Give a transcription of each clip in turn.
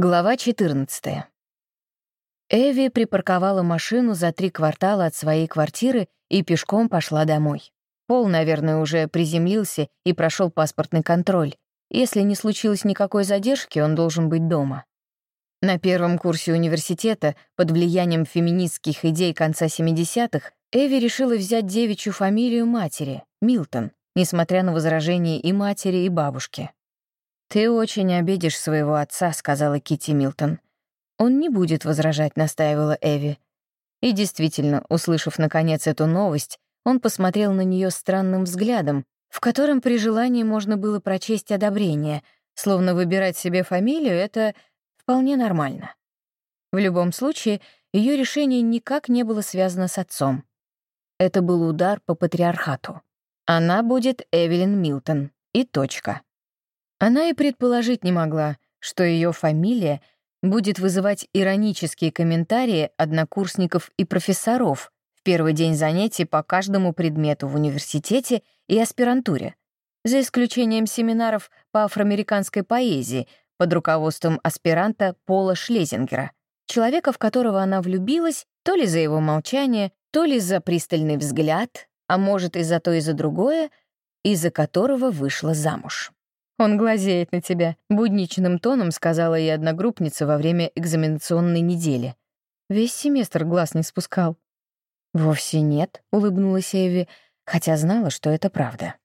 Глава 14. Эви припарковала машину за три квартала от своей квартиры и пешком пошла домой. Пол, наверное, уже приземлился и прошел паспортный контроль. Если не случилось никакой задержки, он должен быть дома. На первом курсе университета под влиянием феминистских идей конца 70-х Эви решила взять девичью фамилию матери — Милтон, несмотря на возражения и матери, и бабушки. «Ты очень обидишь своего отца», — сказала Кити Милтон. «Он не будет возражать», — настаивала Эви. И действительно, услышав наконец эту новость, он посмотрел на нее странным взглядом, в котором при желании можно было прочесть одобрение, словно выбирать себе фамилию — это вполне нормально. В любом случае, ее решение никак не было связано с отцом. Это был удар по патриархату. Она будет Эвелин Милтон. И точка. Она и предположить не могла, что ее фамилия будет вызывать иронические комментарии однокурсников и профессоров в первый день занятий по каждому предмету в университете и аспирантуре, за исключением семинаров по афроамериканской поэзии под руководством аспиранта Пола Шлезингера, человека, в которого она влюбилась то ли за его молчание, то ли за пристальный взгляд, а может и за то, и за другое, из-за которого вышла замуж. «Он глазеет на тебя», — будничным тоном сказала ей одногруппница во время экзаменационной недели. Весь семестр глаз не спускал. «Вовсе нет», — улыбнулась Эви, хотя знала, что это правда.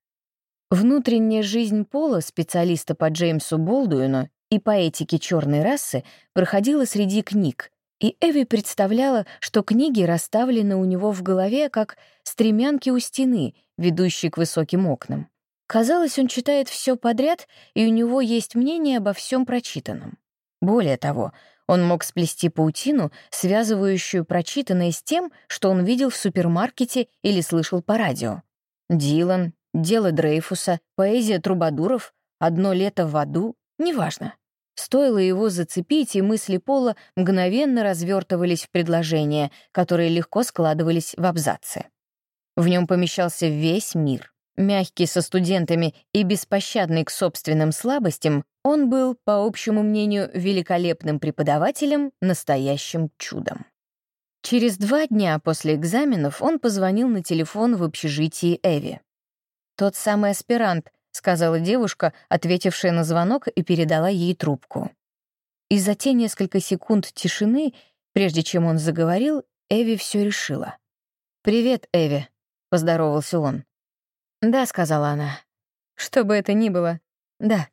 Внутренняя жизнь Пола, специалиста по Джеймсу Болдуину и по этике черной расы, проходила среди книг, и Эви представляла, что книги расставлены у него в голове, как стремянки у стены, ведущие к высоким окнам. Казалось, он читает все подряд, и у него есть мнение обо всем прочитанном. Более того, он мог сплести паутину, связывающую прочитанное с тем, что он видел в супермаркете или слышал по радио. Дилан, дело Дрейфуса, поэзия Трубадуров, одно лето в аду — неважно. Стоило его зацепить, и мысли Пола мгновенно развертывались в предложения, которые легко складывались в абзацы. В нем помещался весь мир. Мягкий со студентами и беспощадный к собственным слабостям, он был, по общему мнению, великолепным преподавателем, настоящим чудом. Через два дня после экзаменов он позвонил на телефон в общежитии Эви. «Тот самый аспирант», — сказала девушка, ответившая на звонок и передала ей трубку. И за те несколько секунд тишины, прежде чем он заговорил, Эви все решила. «Привет, Эви», — поздоровался он. «Да», — сказала она. «Что бы это ни было, да».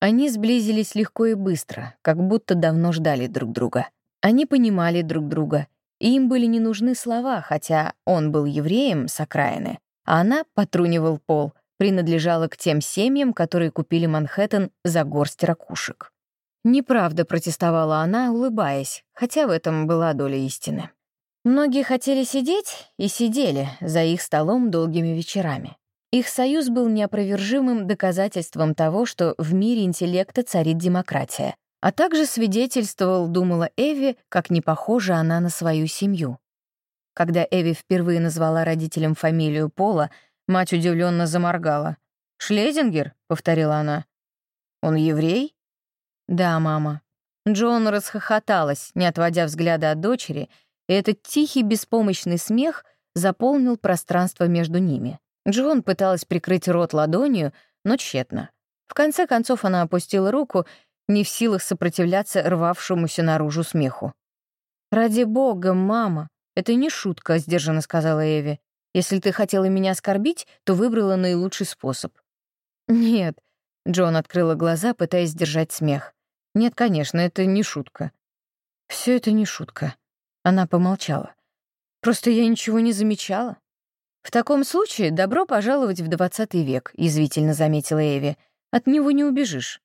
Они сблизились легко и быстро, как будто давно ждали друг друга. Они понимали друг друга, и им были не нужны слова, хотя он был евреем с окраины, а она, потрунивал пол, принадлежала к тем семьям, которые купили Манхэттен за горсть ракушек. Неправда протестовала она, улыбаясь, хотя в этом была доля истины. Многие хотели сидеть и сидели за их столом долгими вечерами. Их союз был неопровержимым доказательством того, что в мире интеллекта царит демократия, а также свидетельствовал, думала Эви, как не похожа она на свою семью. Когда Эви впервые назвала родителям фамилию Пола, мать удивленно заморгала. «Шлезингер?» — повторила она. «Он еврей?» «Да, мама». Джон расхохоталась, не отводя взгляда от дочери — и этот тихий беспомощный смех заполнил пространство между ними. Джон пыталась прикрыть рот ладонью, но тщетно. В конце концов она опустила руку, не в силах сопротивляться рвавшемуся наружу смеху. «Ради бога, мама, это не шутка», — сдержанно сказала Эви. «Если ты хотела меня оскорбить, то выбрала наилучший способ». «Нет», — Джон открыла глаза, пытаясь сдержать смех. «Нет, конечно, это не шутка». Все это не шутка», она помолчала. «Просто я ничего не замечала». «В таком случае добро пожаловать в двадцатый век», — язвительно заметила Эви. «От него не убежишь».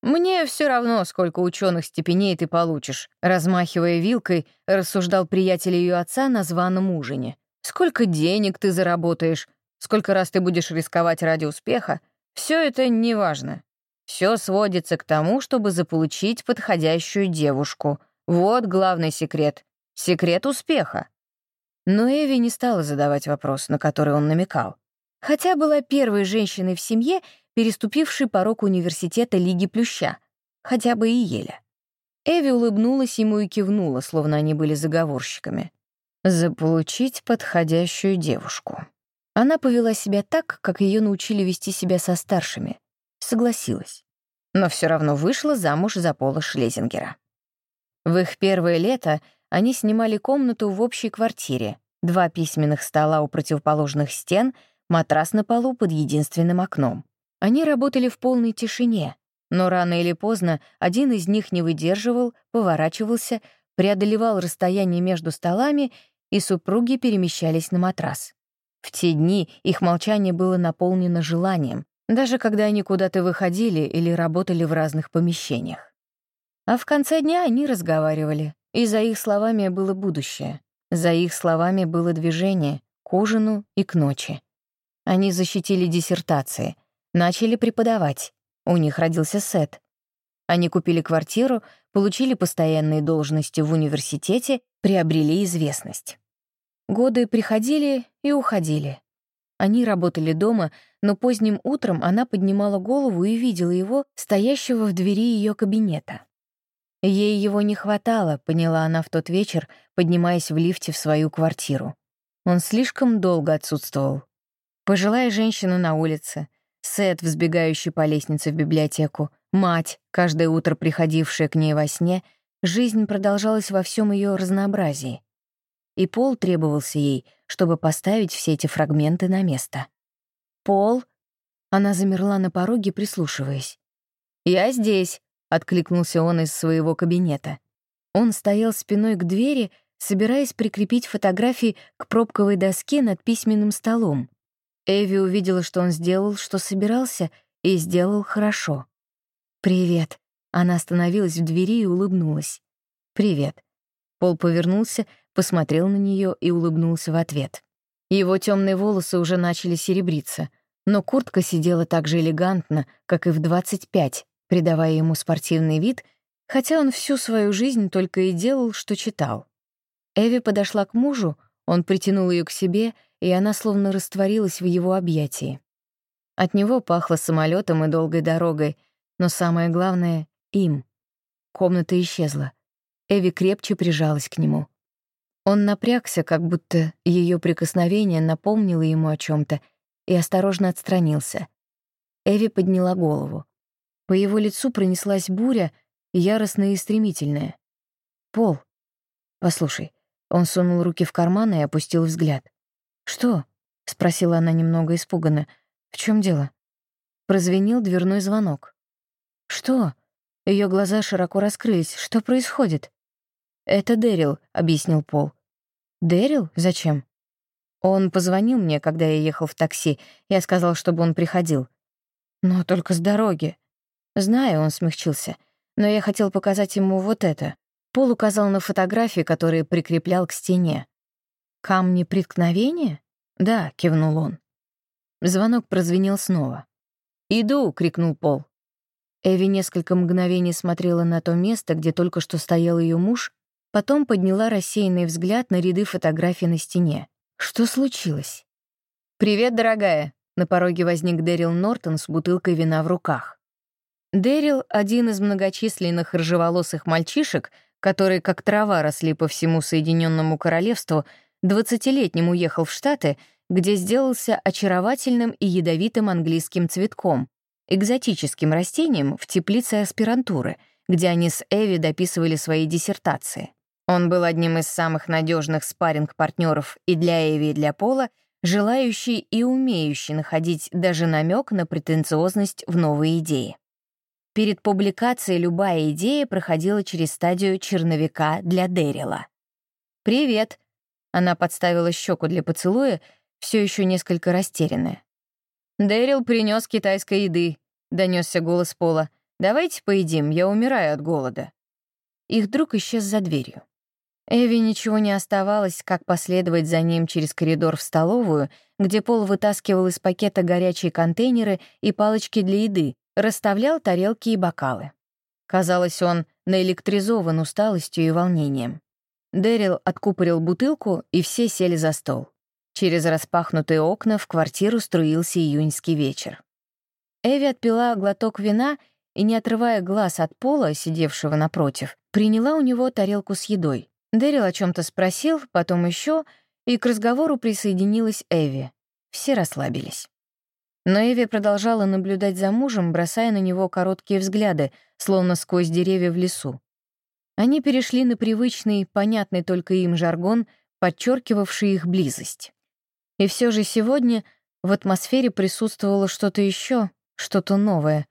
«Мне все равно, сколько ученых степеней ты получишь», размахивая вилкой, рассуждал приятель ее отца на званом ужине. «Сколько денег ты заработаешь, сколько раз ты будешь рисковать ради успеха, все это неважно. Все сводится к тому, чтобы заполучить подходящую девушку. Вот главный секрет. Секрет успеха. Но Эви не стала задавать вопрос, на который он намекал. Хотя была первой женщиной в семье, переступившей порог университета Лиги Плюща. хотя бы и ели. Эви улыбнулась ему и кивнула, словно они были заговорщиками. Заполучить подходящую девушку. Она повела себя так, как ее научили вести себя со старшими. Согласилась. Но все равно вышла замуж за Пола Шлезингера. В их первое лето они снимали комнату в общей квартире, два письменных стола у противоположных стен, матрас на полу под единственным окном. Они работали в полной тишине, но рано или поздно один из них не выдерживал, поворачивался, преодолевал расстояние между столами и супруги перемещались на матрас. В те дни их молчание было наполнено желанием, даже когда они куда-то выходили или работали в разных помещениях. А в конце дня они разговаривали, и за их словами было будущее, за их словами было движение к ужину и к ночи. Они защитили диссертации, начали преподавать, у них родился Сет. Они купили квартиру, получили постоянные должности в университете, приобрели известность. Годы приходили и уходили. Они работали дома, но поздним утром она поднимала голову и видела его, стоящего в двери ее кабинета. Ей его не хватало, поняла она в тот вечер, поднимаясь в лифте в свою квартиру. Он слишком долго отсутствовал. Пожилая женщина на улице, Сет, взбегающий по лестнице в библиотеку, мать, каждое утро приходившая к ней во сне, жизнь продолжалась во всем ее разнообразии и Пол требовался ей, чтобы поставить все эти фрагменты на место. «Пол?» Она замерла на пороге, прислушиваясь. «Я здесь», — откликнулся он из своего кабинета. Он стоял спиной к двери, собираясь прикрепить фотографии к пробковой доске над письменным столом. Эви увидела, что он сделал, что собирался, и сделал хорошо. «Привет». Она остановилась в двери и улыбнулась. «Привет». Пол повернулся, посмотрел на нее и улыбнулся в ответ. Его темные волосы уже начали серебриться, но куртка сидела так же элегантно, как и в 25, придавая ему спортивный вид, хотя он всю свою жизнь только и делал, что читал. Эви подошла к мужу, он притянул ее к себе, и она словно растворилась в его объятии. От него пахло самолетом и долгой дорогой, но самое главное — им. Комната исчезла. Эви крепче прижалась к нему. Он напрягся, как будто ее прикосновение напомнило ему о чем то и осторожно отстранился. Эви подняла голову. По его лицу пронеслась буря, яростная и стремительная. «Пол, послушай». Он сунул руки в карман и опустил взгляд. «Что?» — спросила она немного испуганно. «В чем дело?» Прозвенел дверной звонок. «Что?» Ее глаза широко раскрылись. «Что происходит?» «Это Дэрил», — объяснил Пол. «Дэрил? Зачем?» «Он позвонил мне, когда я ехал в такси. Я сказал, чтобы он приходил». «Но только с дороги». «Знаю», — он смягчился. «Но я хотел показать ему вот это». Пол указал на фотографии, которые прикреплял к стене. «Камни преткновения?» «Да», — кивнул он. Звонок прозвенел снова. «Иду!» — крикнул Пол. Эви несколько мгновений смотрела на то место, где только что стоял ее муж, Потом подняла рассеянный взгляд на ряды фотографий на стене. Что случилось? «Привет, дорогая!» На пороге возник Дэрил Нортон с бутылкой вина в руках. Дэрил — один из многочисленных рыжеволосых мальчишек, которые как трава росли по всему Соединенному Королевству, двадцатилетним уехал в Штаты, где сделался очаровательным и ядовитым английским цветком, экзотическим растением в теплице аспирантуры, где они с Эви дописывали свои диссертации. Он был одним из самых надежных спарринг-партнеров и для Эви, и для Пола, желающий и умеющий находить даже намек на претенциозность в новые идеи. Перед публикацией любая идея проходила через стадию черновика для Дэрила. «Привет!» — она подставила щеку для поцелуя, все еще несколько растерянная. «Дэрил принес китайской еды», — донесся голос Пола. «Давайте поедим, я умираю от голода». Их друг исчез за дверью. Эви ничего не оставалось, как последовать за ним через коридор в столовую, где Пол вытаскивал из пакета горячие контейнеры и палочки для еды, расставлял тарелки и бокалы. Казалось, он наэлектризован усталостью и волнением. Дэрил откупорил бутылку, и все сели за стол. Через распахнутые окна в квартиру струился июньский вечер. Эви отпила глоток вина и, не отрывая глаз от пола, сидевшего напротив, приняла у него тарелку с едой. Дэрил о чем то спросил, потом еще, и к разговору присоединилась Эви. Все расслабились. Но Эви продолжала наблюдать за мужем, бросая на него короткие взгляды, словно сквозь деревья в лесу. Они перешли на привычный, понятный только им жаргон, подчеркивавший их близость. И все же сегодня в атмосфере присутствовало что-то еще, что-то новое.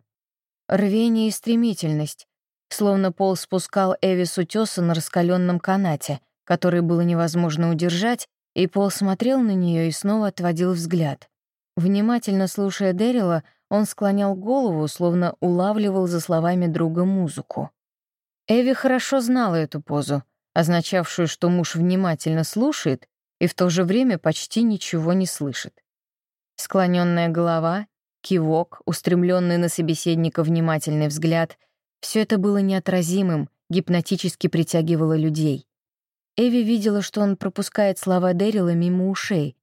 Рвение и стремительность, словно Пол спускал Эви с утеса на раскаленном канате, который было невозможно удержать, и Пол смотрел на нее и снова отводил взгляд. Внимательно слушая Дэрила, он склонял голову, словно улавливал за словами друга музыку. Эви хорошо знала эту позу, означавшую, что муж внимательно слушает и в то же время почти ничего не слышит. Склоненная голова, кивок, устремленный на собеседника внимательный взгляд — все это было неотразимым, гипнотически притягивало людей. Эви видела, что он пропускает слова Дэрила мимо ушей,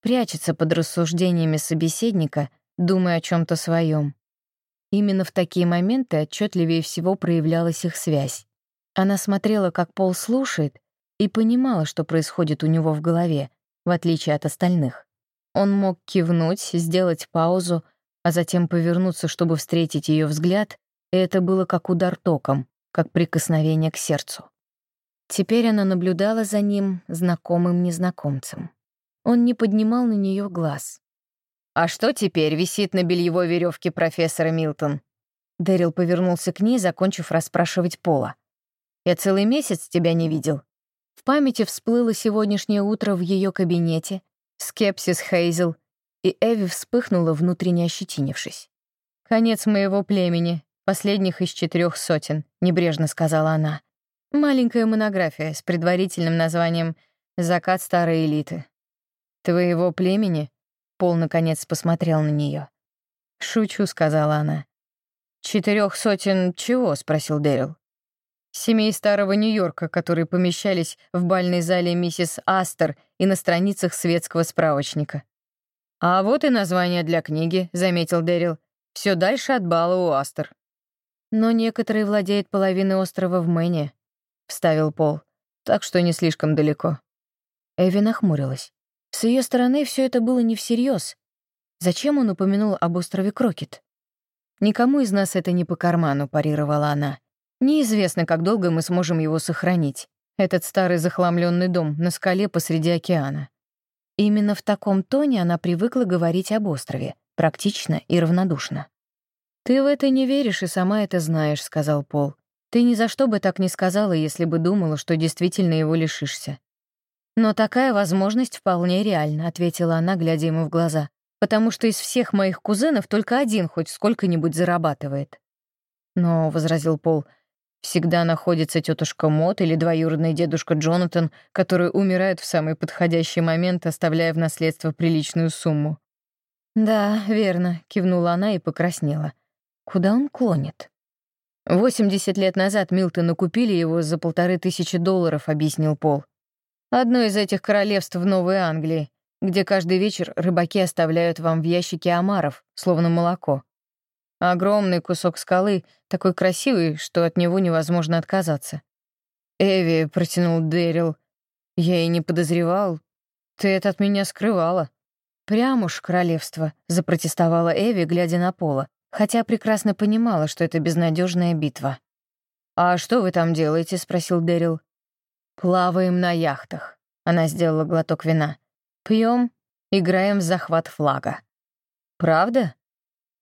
прячется под рассуждениями собеседника, думая о чем то своем. Именно в такие моменты отчетливее всего проявлялась их связь. Она смотрела, как Пол слушает, и понимала, что происходит у него в голове, в отличие от остальных. Он мог кивнуть, сделать паузу, а затем повернуться, чтобы встретить ее взгляд, и это было как удар током, как прикосновение к сердцу. Теперь она наблюдала за ним, знакомым незнакомцем. Он не поднимал на нее глаз. «А что теперь висит на бельевой веревке профессора Милтон?» Дэрил повернулся к ней, закончив расспрашивать Пола. «Я целый месяц тебя не видел». В памяти всплыло сегодняшнее утро в ее кабинете, скепсис Хейзел, и Эви вспыхнула, внутренне ощетинившись. «Конец моего племени, последних из четырех сотен», — небрежно сказала она. «Маленькая монография с предварительным названием «Закат старой элиты». «Твоего племени?» Пол, наконец, посмотрел на нее. «Шучу», — сказала она. «Четырех сотен чего?» — спросил Дэрил. «Семей старого Нью-Йорка, которые помещались в бальной зале миссис Астер и на страницах светского справочника». «А вот и название для книги», — заметил Дэрил. Все дальше от бала у Астер». «Но некоторые владеют половиной острова в Мэне», — вставил Пол. «Так что не слишком далеко». Эви нахмурилась. С ее стороны все это было не всерьез. Зачем он упомянул об острове Крокет? «Никому из нас это не по карману», — парировала она. «Неизвестно, как долго мы сможем его сохранить. Этот старый захламленный дом на скале посреди океана». Именно в таком тоне она привыкла говорить об острове, практично и равнодушно. «Ты в это не веришь и сама это знаешь», — сказал Пол. «Ты ни за что бы так не сказала, если бы думала, что действительно его лишишься. «Но такая возможность вполне реальна», — ответила она, глядя ему в глаза. «Потому что из всех моих кузенов только один хоть сколько-нибудь зарабатывает». «Но», — возразил Пол, — «всегда находится тетушка Мот или двоюродный дедушка Джонатан, которые умирают в самый подходящий момент, оставляя в наследство приличную сумму». «Да, верно», — кивнула она и покраснела. «Куда он клонит?» «Восемьдесят лет назад Милтона купили его за полторы тысячи долларов», — объяснил Пол. Одно из этих королевств в Новой Англии, где каждый вечер рыбаки оставляют вам в ящике омаров, словно молоко. Огромный кусок скалы, такой красивый, что от него невозможно отказаться. «Эви», — протянул Дэрил, — «я и не подозревал. Ты это от меня скрывала». «Прям уж королевство», — запротестовала Эви, глядя на Пола, хотя прекрасно понимала, что это безнадежная битва. «А что вы там делаете?» — спросил Дэрил. «Плаваем на яхтах», — она сделала глоток вина. «Пьем, играем в захват флага». «Правда?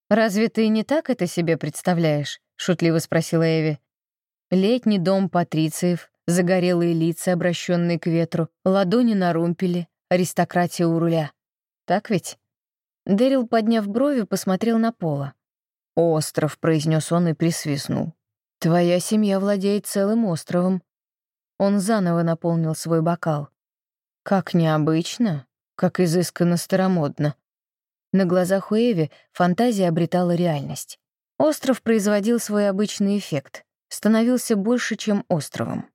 Разве ты не так это себе представляешь?» — шутливо спросила Эви. Летний дом патрициев, загорелые лица, обращенные к ветру, ладони на румпеле, аристократия у руля. Так ведь? Дэрил, подняв брови, посмотрел на Пола. «Остров», — произнес он и присвистнул. «Твоя семья владеет целым островом. Он заново наполнил свой бокал. Как необычно, как изысканно старомодно. На глазах у Эви фантазия обретала реальность. Остров производил свой обычный эффект, становился больше, чем островом.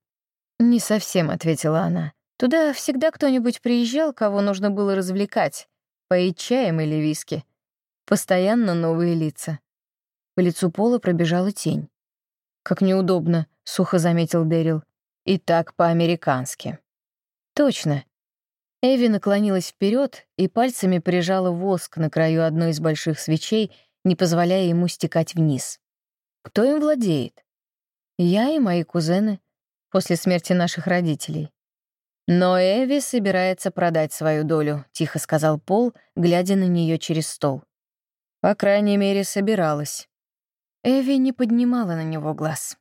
«Не совсем», — ответила она. «Туда всегда кто-нибудь приезжал, кого нужно было развлекать, поить чаем или виски. Постоянно новые лица. По лицу Пола пробежала тень. «Как неудобно», — сухо заметил Дэрил. «И так по-американски». «Точно». Эви наклонилась вперед и пальцами прижала воск на краю одной из больших свечей, не позволяя ему стекать вниз. «Кто им владеет?» «Я и мои кузены, после смерти наших родителей». «Но Эви собирается продать свою долю», — тихо сказал Пол, глядя на нее через стол. «По крайней мере, собиралась». Эви не поднимала на него глаз.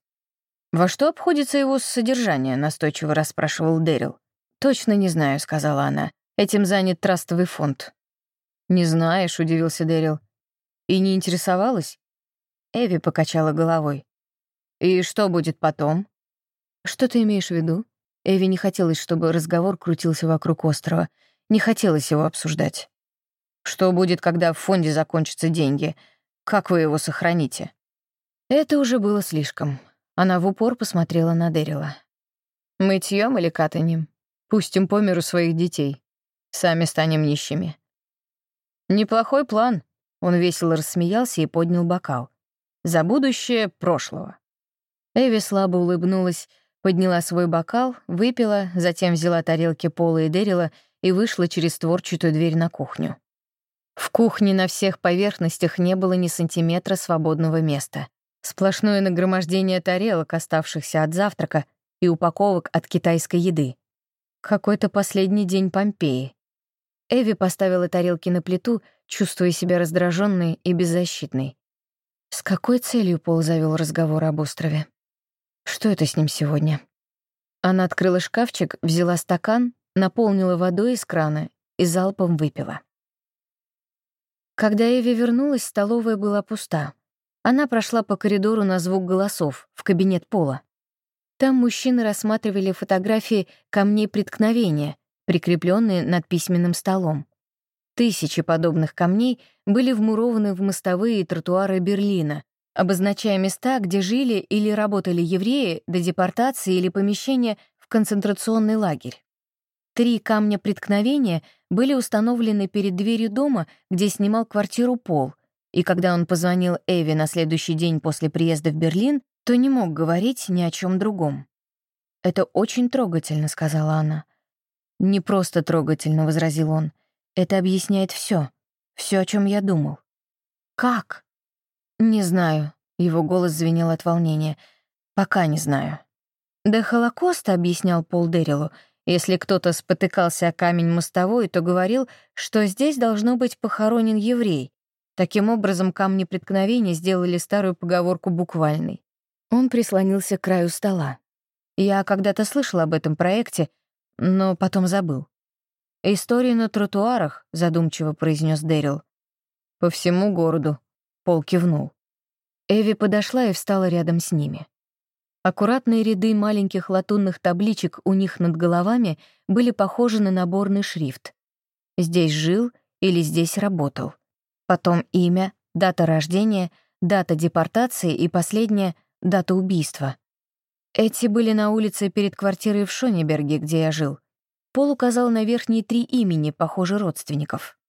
«Во что обходится его содержание?» — настойчиво расспрашивал Дэрил. «Точно не знаю», — сказала она. «Этим занят трастовый фонд». «Не знаешь», — удивился Дэрил. «И не интересовалась?» Эви покачала головой. «И что будет потом?» «Что ты имеешь в виду?» Эви не хотелось, чтобы разговор крутился вокруг острова. Не хотелось его обсуждать. «Что будет, когда в фонде закончатся деньги? Как вы его сохраните?» Это уже было слишком. Она в упор посмотрела на Дэрила. «Мытьём или катанем? Пустим по миру своих детей. Сами станем нищими». «Неплохой план», — он весело рассмеялся и поднял бокал. «За будущее прошлого». Эви слабо улыбнулась, подняла свой бокал, выпила, затем взяла тарелки Пола и Дэрила и вышла через творчатую дверь на кухню. В кухне на всех поверхностях не было ни сантиметра свободного места. Сплошное нагромождение тарелок, оставшихся от завтрака, и упаковок от китайской еды. Какой-то последний день Помпеи. Эви поставила тарелки на плиту, чувствуя себя раздраженной и беззащитной. С какой целью Пол завел разговор об острове? Что это с ним сегодня? Она открыла шкафчик, взяла стакан, наполнила водой из крана и залпом выпила. Когда Эви вернулась, столовая была пуста. Она прошла по коридору на звук голосов, в кабинет Пола. Там мужчины рассматривали фотографии камней преткновения, прикрепленные над письменным столом. Тысячи подобных камней были вмурованы в мостовые и тротуары Берлина, обозначая места, где жили или работали евреи до депортации или помещения в концентрационный лагерь. Три камня преткновения были установлены перед дверью дома, где снимал квартиру Пол, и когда он позвонил Эви на следующий день после приезда в Берлин, то не мог говорить ни о чем другом. «Это очень трогательно», — сказала она. «Не просто трогательно», — возразил он. «Это объясняет все, все, о чем я думал». «Как?» «Не знаю», — его голос звенел от волнения. «Пока не знаю». До Холокоста, — объяснял Пол Дэрилу, — если кто-то спотыкался о камень мостовой, то говорил, что здесь должно быть похоронен еврей, Таким образом, камни преткновения сделали старую поговорку буквальной. Он прислонился к краю стола. Я когда-то слышал об этом проекте, но потом забыл. «История на тротуарах», — задумчиво произнес Дэрил. «По всему городу», — Пол кивнул. Эви подошла и встала рядом с ними. Аккуратные ряды маленьких латунных табличек у них над головами были похожи на наборный шрифт. «Здесь жил» или «Здесь работал» потом имя, дата рождения, дата депортации и последняя — дата убийства. Эти были на улице перед квартирой в Шонеберге, где я жил. Пол указал на верхние три имени, похоже, родственников.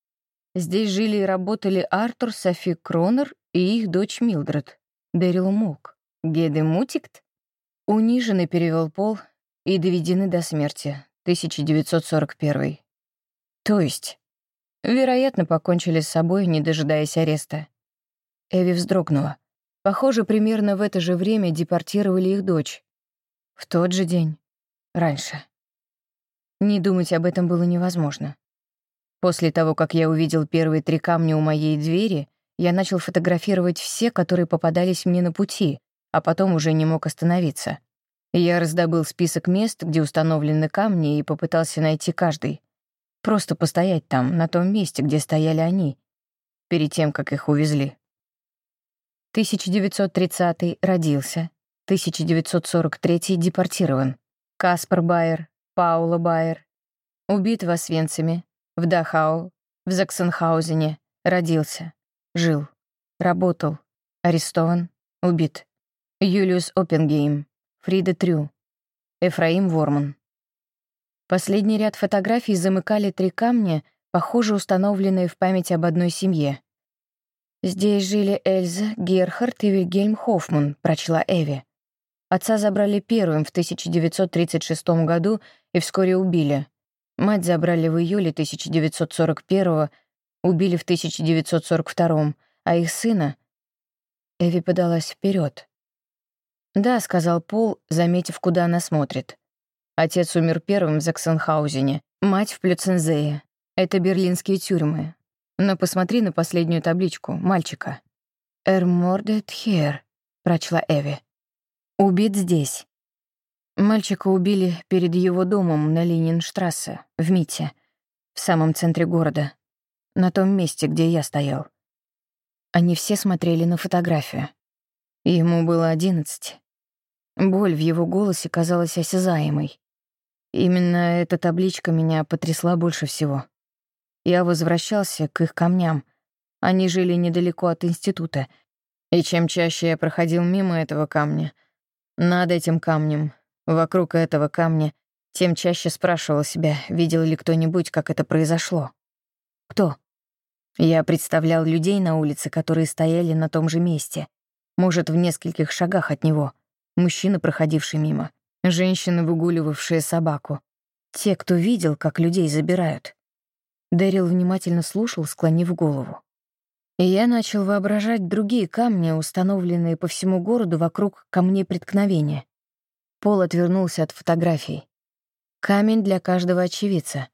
Здесь жили и работали Артур, Софи Кронер и их дочь Милдред. Дэрил умолк. Геде Мутикт? Униженный перевел Пол и доведены до смерти. 1941. То есть Вероятно, покончили с собой, не дожидаясь ареста. Эви вздрогнула. Похоже, примерно в это же время депортировали их дочь. В тот же день. Раньше. Не думать об этом было невозможно. После того, как я увидел первые три камня у моей двери, я начал фотографировать все, которые попадались мне на пути, а потом уже не мог остановиться. Я раздобыл список мест, где установлены камни, и попытался найти каждый. Просто постоять там, на том месте, где стояли они, перед тем, как их увезли. 1930 родился, 1943 депортирован. Каспар Байер, Паула Байер. Убит в Освенциме, в Дахау, в Заксенхаузене. Родился, жил, работал, арестован, убит. Юлиус Оппенгейм, Фрида Трю, Эфраим Ворман. Последний ряд фотографий замыкали три камня, похоже, установленные в память об одной семье. «Здесь жили Эльза, Герхард и Вильгельм Хоффман», — прочла Эви. Отца забрали первым в 1936 году и вскоре убили. Мать забрали в июле 1941 убили в 1942 а их сына... Эви подалась вперед. «Да», — сказал Пол, заметив, куда она смотрит. Отец умер первым в Заксенхаузене, мать в Плюцензее. Это берлинские тюрьмы. Но посмотри на последнюю табличку, мальчика. «Er mordet hier», — прочла Эви. «Убит здесь». Мальчика убили перед его домом на Ленинштрассе, в Мите, в самом центре города, на том месте, где я стоял. Они все смотрели на фотографию. Ему было одиннадцать. Боль в его голосе казалась осязаемой. Именно эта табличка меня потрясла больше всего. Я возвращался к их камням. Они жили недалеко от института. И чем чаще я проходил мимо этого камня, над этим камнем, вокруг этого камня, тем чаще спрашивал себя, видел ли кто-нибудь, как это произошло. Кто? Я представлял людей на улице, которые стояли на том же месте, может, в нескольких шагах от него, мужчина, проходивший мимо, женщины, выгуливавшие собаку, те, кто видел, как людей забирают. Дэрил внимательно слушал, склонив голову. И я начал воображать другие камни, установленные по всему городу вокруг камней преткновения. Пол отвернулся от фотографий. Камень для каждого очевидца.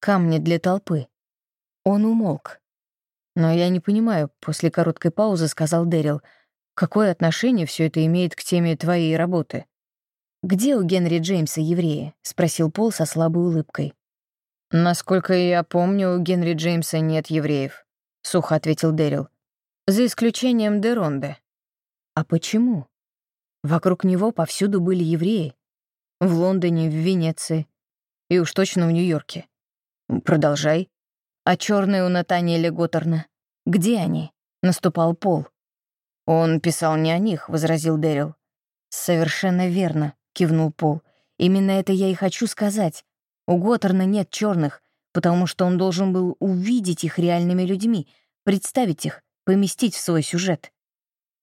Камни для толпы. Он умолк. Но я не понимаю, после короткой паузы сказал Дэрил, какое отношение все это имеет к теме твоей работы? «Где у Генри Джеймса евреи?» — спросил Пол со слабой улыбкой. «Насколько я помню, у Генри Джеймса нет евреев», — сухо ответил Дэрил. «За исключением Деронде». «А почему?» Вокруг него повсюду были евреи. В Лондоне, в Венеции. И уж точно в Нью-Йорке. Продолжай. А черные у Натаниэля Готтерна? Где они? Наступал Пол. Он писал не о них, — возразил Дэрил. «Совершенно верно», — кивнул Пол. «Именно это я и хочу сказать. У Готтерна нет черных, потому что он должен был увидеть их реальными людьми, представить их, поместить в свой сюжет.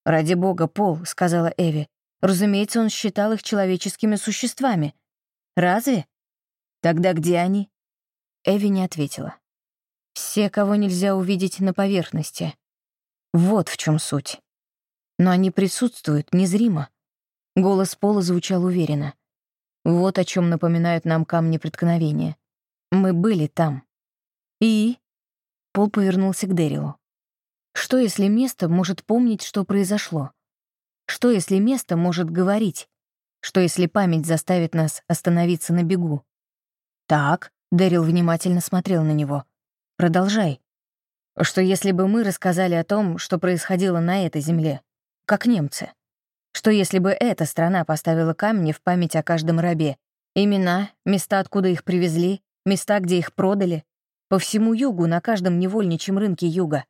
«Ради бога, Пол», — сказала Эви. «Разумеется, он считал их человеческими существами. Разве? Тогда где они?» Эви не ответила. «Все, кого нельзя увидеть на поверхности. Вот в чем суть. Но они присутствуют незримо». Голос Пола звучал уверенно. Вот о чем напоминают нам камни преткновения. Мы были там. И... Пол повернулся к Дэрилу. Что, если место может помнить, что произошло? Что, если место может говорить? Что, если память заставит нас остановиться на бегу? Так, Дэрил внимательно смотрел на него. Продолжай. Что, если бы мы рассказали о том, что происходило на этой земле, как немцы? Что если бы эта страна поставила камни в память о каждом рабе? Имена, места, откуда их привезли, места, где их продали? По всему югу, на каждом невольничьем рынке юга.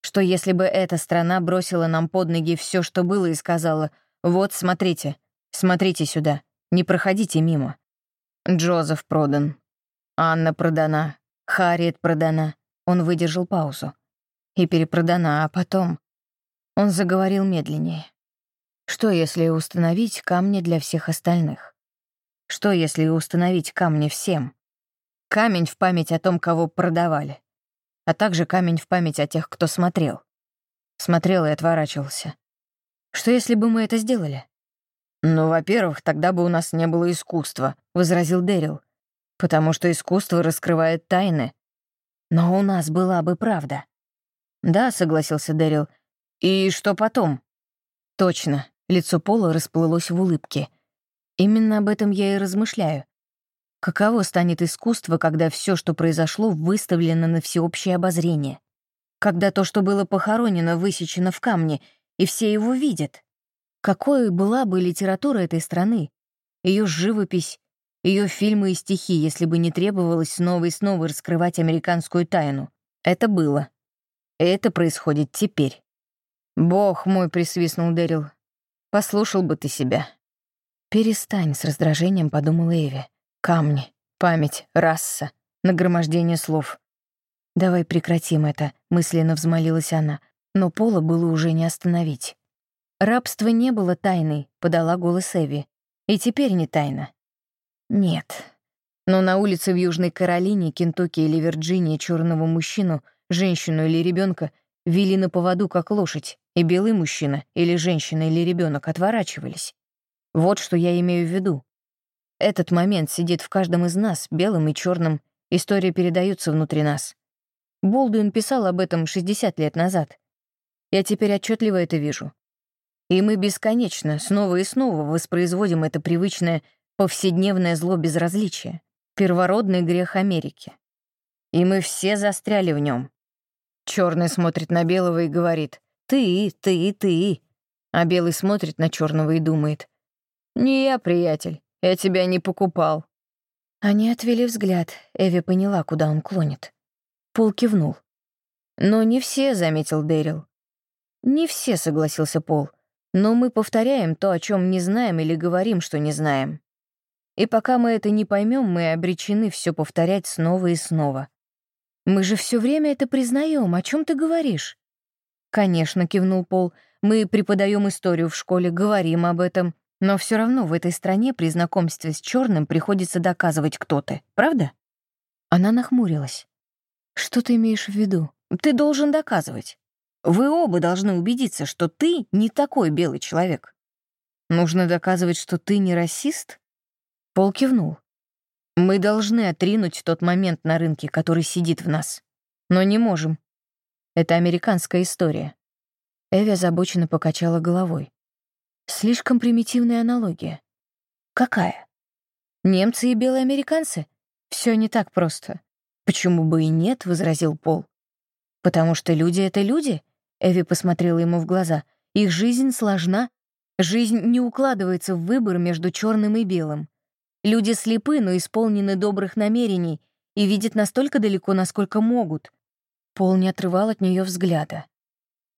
Что если бы эта страна бросила нам под ноги все, что было, и сказала «Вот, смотрите, смотрите сюда, не проходите мимо». Джозеф продан. Анна продана. Харриет продана. Он выдержал паузу. И перепродана, а потом... Он заговорил медленнее. Что, если установить камни для всех остальных? Что, если установить камни всем? Камень в память о том, кого продавали. А также камень в память о тех, кто смотрел. Смотрел и отворачивался. Что, если бы мы это сделали? «Ну, во-первых, тогда бы у нас не было искусства», — возразил Дэрил. «Потому что искусство раскрывает тайны. Но у нас была бы правда». «Да», — согласился Дэрил. «И что потом?» «Точно. Лицо Пола расплылось в улыбке. Именно об этом я и размышляю. Каково станет искусство, когда все, что произошло, выставлено на всеобщее обозрение? Когда то, что было похоронено, высечено в камне, и все его видят? Какой была бы литература этой страны? Ее живопись, ее фильмы и стихи, если бы не требовалось снова и снова раскрывать американскую тайну. Это было. Это происходит теперь. «Бог мой», — присвистнул Дэрил, Послушал бы ты себя. Перестань, с раздражением подумала Эви. Камни, память, раса, нагромождение слов. Давай прекратим это, мысленно взмолилась она. Но Пола было уже не остановить. «Рабство не было тайной», — подала голос Эви. «И теперь не тайна». «Нет». Но на улице в Южной Каролине, Кентукки или Вирджинии черного мужчину, женщину или ребенка вели на поводу как лошадь, и белый мужчина или женщина или ребенок отворачивались. Вот что я имею в виду. Этот момент сидит в каждом из нас, белым и черным. История передается внутри нас. Болдуин писал об этом 60 лет назад. Я теперь отчетливо это вижу. И мы бесконечно, снова и снова воспроизводим это привычное повседневное зло безразличия, первородный грех Америки. И мы все застряли в нем. Черный смотрит на белого и говорит «ты, ты, ты», а белый смотрит на черного и думает «не я, приятель, я тебя не покупал». Они отвели взгляд, Эви поняла, куда он клонит. Пол кивнул. «Но не все», — заметил Дэрил. «Не все», — согласился Пол. Но мы повторяем то, о чем не знаем или говорим, что не знаем. И пока мы это не поймем, мы обречены все повторять снова и снова. Мы же все время это признаем. О чем ты говоришь? Конечно, кивнул Пол. Мы преподаем историю в школе, говорим об этом. Но все равно в этой стране при знакомстве с черным приходится доказывать, кто ты. Правда? Она нахмурилась. Что ты имеешь в виду? Ты должен доказывать. Вы оба должны убедиться, что ты не такой белый человек. Нужно доказывать, что ты не расист? Пол кивнул. Мы должны отринуть тот момент на рынке, который сидит в нас. Но не можем. Это американская история. Эви озабоченно покачала головой. Слишком примитивная аналогия. Какая? Немцы и белые американцы? Все не так просто. Почему бы и нет, возразил Пол. Потому что люди — это люди, Эви посмотрела ему в глаза. Их жизнь сложна. Жизнь не укладывается в выбор между черным и белым. Люди слепы, но исполнены добрых намерений и видят настолько далеко, насколько могут. Пол не отрывал от нее взгляда.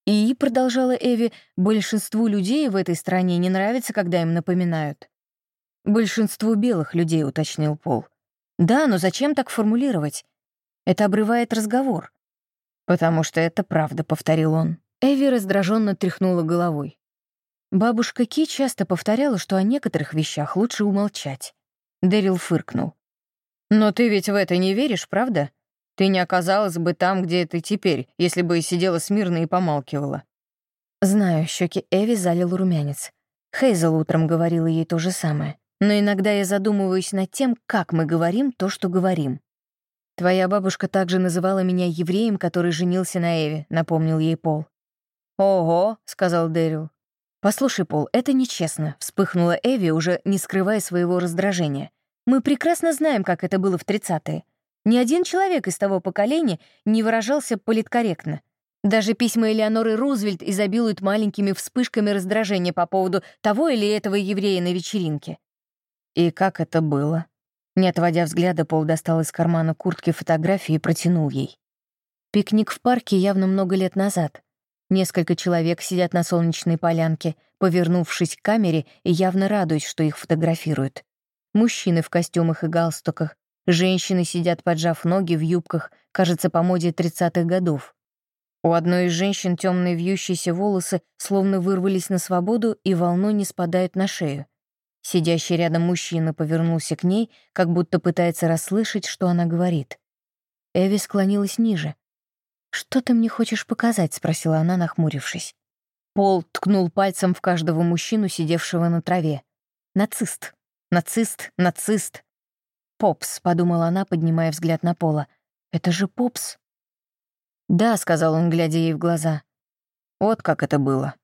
И, продолжала Эви, большинству людей в этой стране не нравится, когда им напоминают. Большинству белых людей, уточнил Пол. Да, но зачем так формулировать? Это обрывает разговор. «Потому что это правда», — повторил он. Эви раздраженно тряхнула головой. Бабушка Ки часто повторяла, что о некоторых вещах лучше умолчать. Дэрил фыркнул. «Но ты ведь в это не веришь, правда? Ты не оказалась бы там, где ты теперь, если бы сидела смирно и помалкивала». Знаю, щеки Эви залил румянец. Хейзел утром говорила ей то же самое. Но иногда я задумываюсь над тем, как мы говорим то, что говорим. «Твоя бабушка также называла меня евреем, который женился на Эве», — напомнил ей Пол. «Ого», — сказал Дэрил. «Послушай, Пол, это нечестно», — вспыхнула Эви, уже не скрывая своего раздражения. «Мы прекрасно знаем, как это было в тридцатые. Ни один человек из того поколения не выражался политкорректно. Даже письма Элеоноры Рузвельт изобилуют маленькими вспышками раздражения по поводу того или этого еврея на вечеринке». «И как это было?» Не отводя взгляда, Пол достал из кармана куртки фотографии и протянул ей. Пикник в парке явно много лет назад. Несколько человек сидят на солнечной полянке, повернувшись к камере и явно радуясь, что их фотографируют. Мужчины в костюмах и галстуках, женщины сидят, поджав ноги в юбках, кажется, по моде 30-х годов. У одной из женщин темные вьющиеся волосы словно вырвались на свободу и волной не спадают на шею. Сидящий рядом мужчина повернулся к ней, как будто пытается расслышать, что она говорит. Эви склонилась ниже. «Что ты мне хочешь показать?» — спросила она, нахмурившись. Пол ткнул пальцем в каждого мужчину, сидевшего на траве. «Нацист! Нацист! Нацист!» «Попс», — подумала она, поднимая взгляд на Пола. «Это же Попс!» «Да», — сказал он, глядя ей в глаза. «Вот как это было.